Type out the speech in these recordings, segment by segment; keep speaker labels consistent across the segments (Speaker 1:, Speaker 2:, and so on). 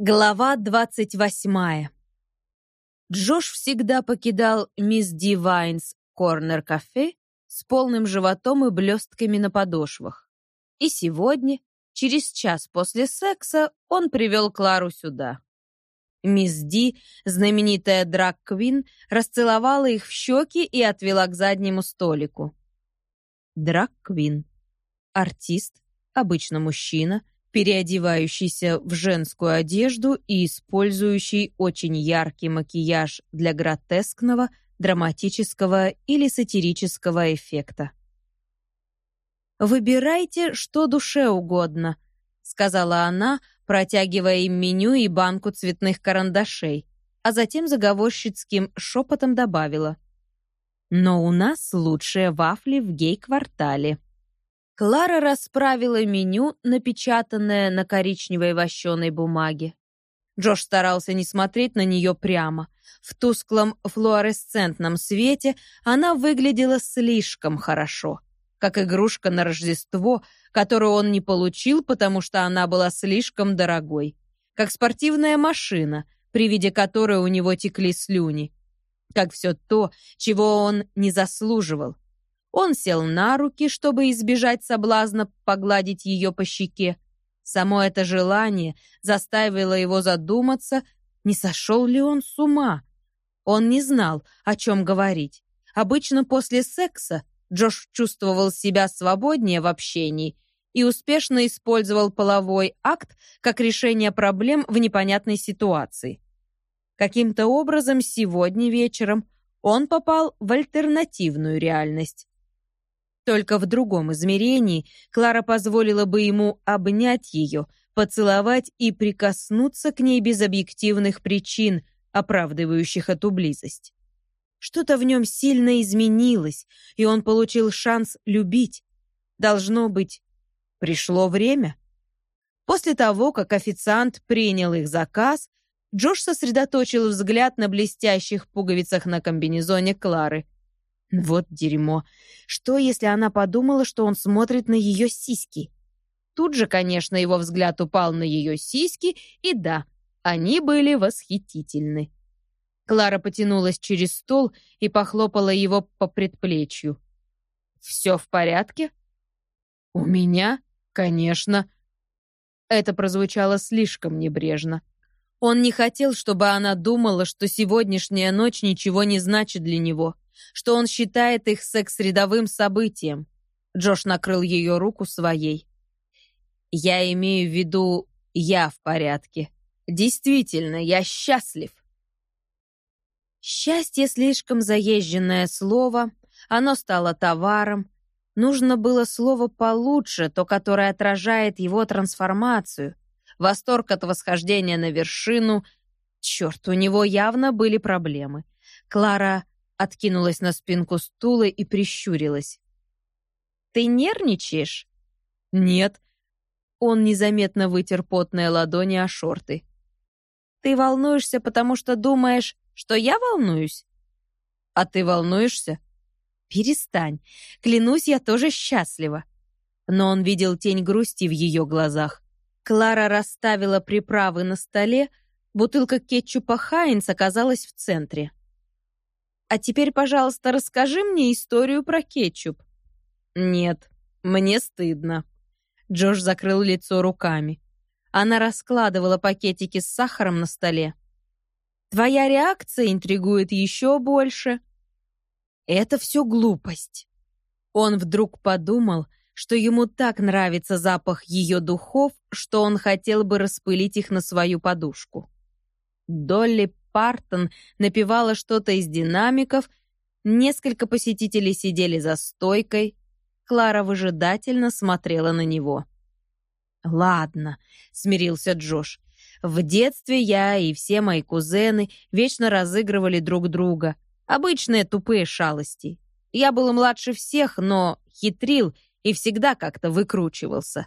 Speaker 1: Глава двадцать восьмая. Джош всегда покидал мисс Дивайнс корнер-кафе с полным животом и блестками на подошвах. И сегодня, через час после секса, он привел Клару сюда. Мисс Ди, знаменитая драг-квин, расцеловала их в щеки и отвела к заднему столику. Драг-квин. Артист, обычно мужчина — переодевающийся в женскую одежду и использующий очень яркий макияж для гротескного, драматического или сатирического эффекта. «Выбирайте, что душе угодно», — сказала она, протягивая им меню и банку цветных карандашей, а затем заговорщицким шепотом добавила. «Но у нас лучшие вафли в гей-квартале». Клара расправила меню, напечатанное на коричневой вощеной бумаге. Джош старался не смотреть на нее прямо. В тусклом флуоресцентном свете она выглядела слишком хорошо, как игрушка на Рождество, которую он не получил, потому что она была слишком дорогой, как спортивная машина, при виде которой у него текли слюни, как все то, чего он не заслуживал, он сел на руки, чтобы избежать соблазна погладить ее по щеке. Само это желание заставило его задуматься, не сошел ли он с ума. Он не знал, о чем говорить. Обычно после секса Джош чувствовал себя свободнее в общении и успешно использовал половой акт как решение проблем в непонятной ситуации. Каким-то образом сегодня вечером он попал в альтернативную реальность. Только в другом измерении Клара позволила бы ему обнять ее, поцеловать и прикоснуться к ней без объективных причин, оправдывающих эту близость. Что-то в нем сильно изменилось, и он получил шанс любить. Должно быть, пришло время. После того, как официант принял их заказ, Джош сосредоточил взгляд на блестящих пуговицах на комбинезоне Клары — вот дерьмо. Что, если она подумала, что он смотрит на ее сиськи? Тут же, конечно, его взгляд упал на ее сиськи, и да, они были восхитительны. Клара потянулась через стол и похлопала его по предплечью. «Все в порядке?» «У меня, конечно». Это прозвучало слишком небрежно. Он не хотел, чтобы она думала, что сегодняшняя ночь ничего не значит для него что он считает их секс рядовым событием. Джош накрыл ее руку своей. «Я имею в виду, я в порядке. Действительно, я счастлив». Счастье слишком заезженное слово, оно стало товаром. Нужно было слово получше, то, которое отражает его трансформацию. Восторг от восхождения на вершину. Черт, у него явно были проблемы. Клара откинулась на спинку стула и прищурилась. «Ты нервничаешь?» «Нет». Он незаметно вытер потные ладони о шорты. «Ты волнуешься, потому что думаешь, что я волнуюсь?» «А ты волнуешься?» «Перестань. Клянусь, я тоже счастлива». Но он видел тень грусти в ее глазах. Клара расставила приправы на столе, бутылка кетчупа Хайнс оказалась в центре. А теперь, пожалуйста, расскажи мне историю про кетчуп». «Нет, мне стыдно». Джош закрыл лицо руками. Она раскладывала пакетики с сахаром на столе. «Твоя реакция интригует еще больше». «Это все глупость». Он вдруг подумал, что ему так нравится запах ее духов, что он хотел бы распылить их на свою подушку. Долли Партон напевала что-то из динамиков, несколько посетителей сидели за стойкой. Клара выжидательно смотрела на него. «Ладно», — смирился Джош. «В детстве я и все мои кузены вечно разыгрывали друг друга. Обычные тупые шалости. Я был младше всех, но хитрил и всегда как-то выкручивался».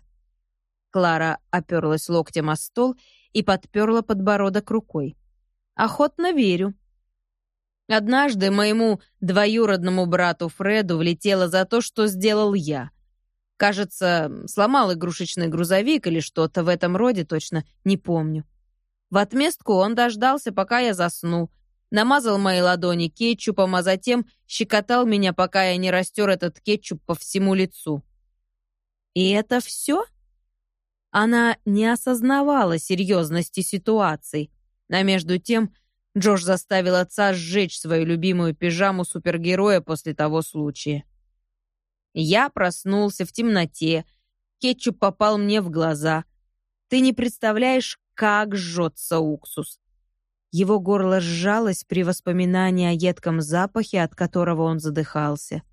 Speaker 1: Клара оперлась локтем о стол и подперла подбородок рукой. Охотно верю. Однажды моему двоюродному брату Фреду влетело за то, что сделал я. Кажется, сломал игрушечный грузовик или что-то в этом роде, точно не помню. В отместку он дождался, пока я засну, намазал мои ладони кетчупом, а затем щекотал меня, пока я не растер этот кетчуп по всему лицу. И это все? Она не осознавала серьезности ситуации, а между тем Джош заставил отца сжечь свою любимую пижаму супергероя после того случая. Я проснулся в темноте, кетчуп попал мне в глаза. Ты не представляешь, как жжется уксус. Его горло сжалось при воспоминании о едком запахе, от которого он задыхался.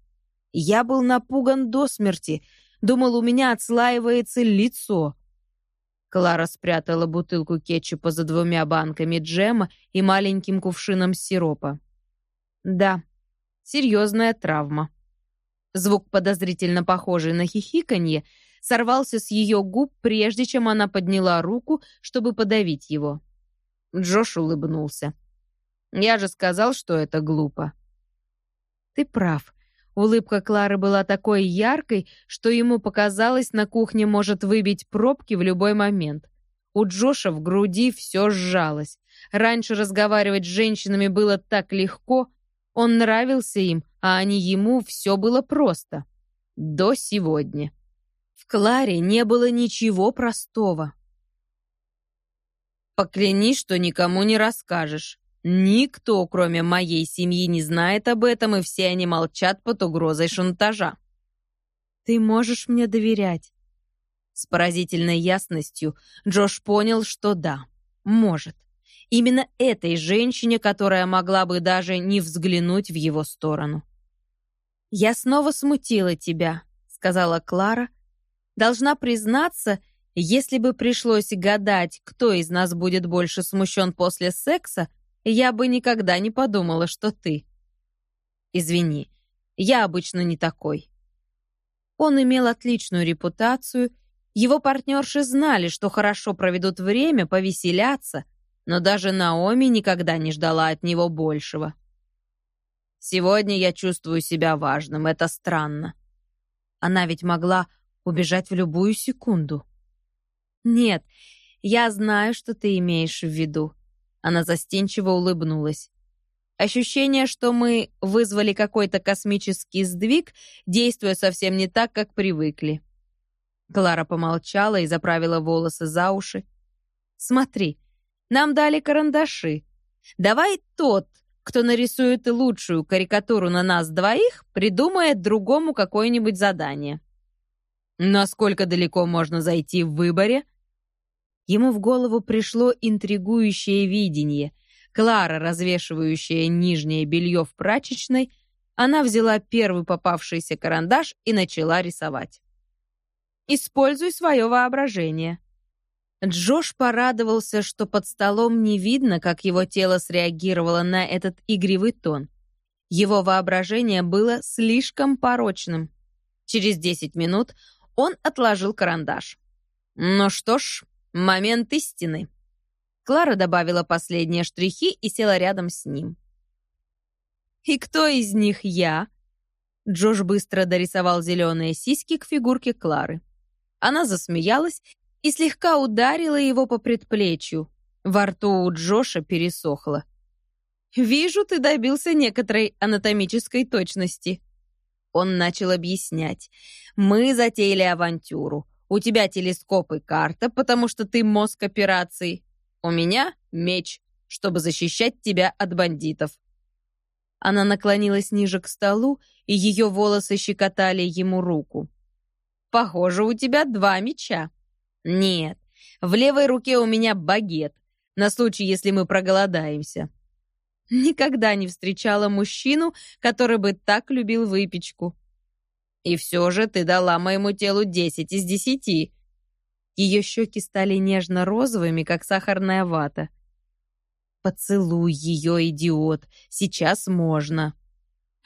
Speaker 1: Я был напуган до смерти, думал, у меня отслаивается лицо. Клара спрятала бутылку кетчупа за двумя банками джема и маленьким кувшином сиропа. Да, серьезная травма. Звук, подозрительно похожий на хихиканье, сорвался с ее губ, прежде чем она подняла руку, чтобы подавить его. Джош улыбнулся. «Я же сказал, что это глупо». «Ты прав». Улыбка Клары была такой яркой, что ему показалось, на кухне может выбить пробки в любой момент. У Джоша в груди все сжалось. Раньше разговаривать с женщинами было так легко, он нравился им, а они ему, все было просто. До сегодня. В Кларе не было ничего простого. Поклянись, что никому не расскажешь. Никто, кроме моей семьи, не знает об этом, и все они молчат под угрозой шантажа. Ты можешь мне доверять. С поразительной ясностью Джош понял, что да, может. Именно этой женщине, которая могла бы даже не взглянуть в его сторону. «Я снова смутила тебя», — сказала Клара. «Должна признаться, если бы пришлось гадать, кто из нас будет больше смущен после секса, я бы никогда не подумала, что ты. Извини, я обычно не такой. Он имел отличную репутацию, его партнерши знали, что хорошо проведут время, повеселятся, но даже Наоми никогда не ждала от него большего. Сегодня я чувствую себя важным, это странно. Она ведь могла убежать в любую секунду. «Нет, я знаю, что ты имеешь в виду». Она застенчиво улыбнулась. Ощущение, что мы вызвали какой-то космический сдвиг, действуя совсем не так, как привыкли. Клара помолчала и заправила волосы за уши. «Смотри, нам дали карандаши. Давай тот, кто нарисует лучшую карикатуру на нас двоих, придумает другому какое-нибудь задание». «Насколько далеко можно зайти в выборе?» Ему в голову пришло интригующее видение. Клара, развешивающая нижнее белье в прачечной, она взяла первый попавшийся карандаш и начала рисовать. «Используй свое воображение». Джош порадовался, что под столом не видно, как его тело среагировало на этот игривый тон. Его воображение было слишком порочным. Через 10 минут он отложил карандаш. «Ну что ж, Момент истины. Клара добавила последние штрихи и села рядом с ним. «И кто из них я?» Джош быстро дорисовал зеленые сиськи к фигурке Клары. Она засмеялась и слегка ударила его по предплечью. Во рту у Джоша пересохло. «Вижу, ты добился некоторой анатомической точности». Он начал объяснять. «Мы затеяли авантюру. У тебя телескоп и карта, потому что ты мозг операций. У меня меч, чтобы защищать тебя от бандитов». Она наклонилась ниже к столу, и ее волосы щекотали ему руку. «Похоже, у тебя два меча». «Нет, в левой руке у меня багет, на случай, если мы проголодаемся». Никогда не встречала мужчину, который бы так любил выпечку. И все же ты дала моему телу десять из десяти». Ее щеки стали нежно-розовыми, как сахарная вата. «Поцелуй ее, идиот! Сейчас можно!»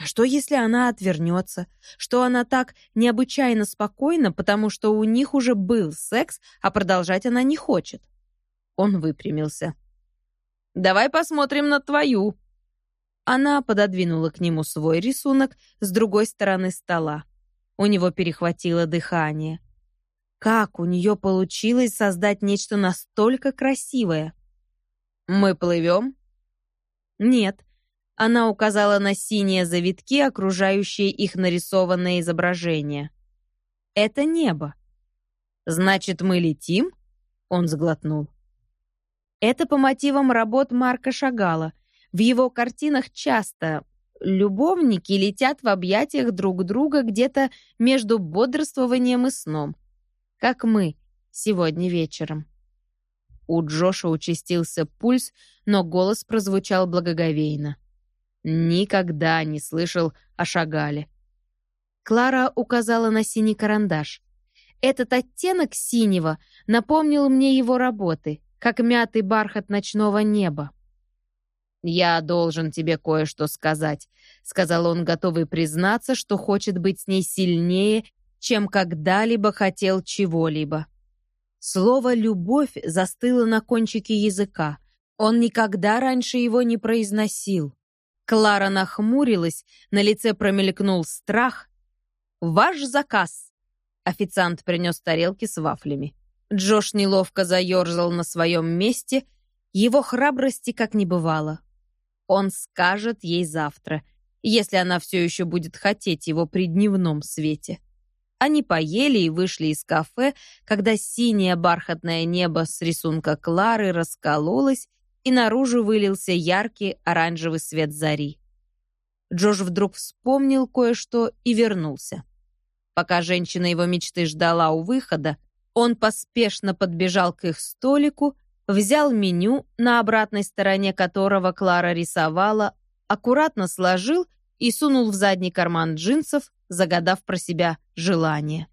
Speaker 1: А что, если она отвернется? Что она так необычайно спокойна, потому что у них уже был секс, а продолжать она не хочет? Он выпрямился. «Давай посмотрим на твою». Она пододвинула к нему свой рисунок с другой стороны стола. У него перехватило дыхание. Как у нее получилось создать нечто настолько красивое? «Мы плывем?» «Нет». Она указала на синие завитки, окружающие их нарисованное изображение. «Это небо». «Значит, мы летим?» Он сглотнул. Это по мотивам работ Марка Шагала. В его картинах часто любовники летят в объятиях друг друга где-то между бодрствованием и сном. Как мы сегодня вечером. У Джоша участился пульс, но голос прозвучал благоговейно. Никогда не слышал о Шагале. Клара указала на синий карандаш. Этот оттенок синего напомнил мне его работы, как мятый бархат ночного неба. «Я должен тебе кое-что сказать», — сказал он, готовый признаться, что хочет быть с ней сильнее, чем когда-либо хотел чего-либо. Слово «любовь» застыло на кончике языка. Он никогда раньше его не произносил. Клара нахмурилась, на лице промелькнул страх. «Ваш заказ!» Официант принес тарелки с вафлями. Джош неловко заерзал на своем месте, его храбрости как не бывало. Он скажет ей завтра, если она все еще будет хотеть его при дневном свете. Они поели и вышли из кафе, когда синее бархатное небо с рисунка Клары раскололось, и наружу вылился яркий оранжевый свет зари. Джош вдруг вспомнил кое-что и вернулся. Пока женщина его мечты ждала у выхода, он поспешно подбежал к их столику, взял меню, на обратной стороне которого Клара рисовала, аккуратно сложил и сунул в задний карман джинсов, загадав про себя желание.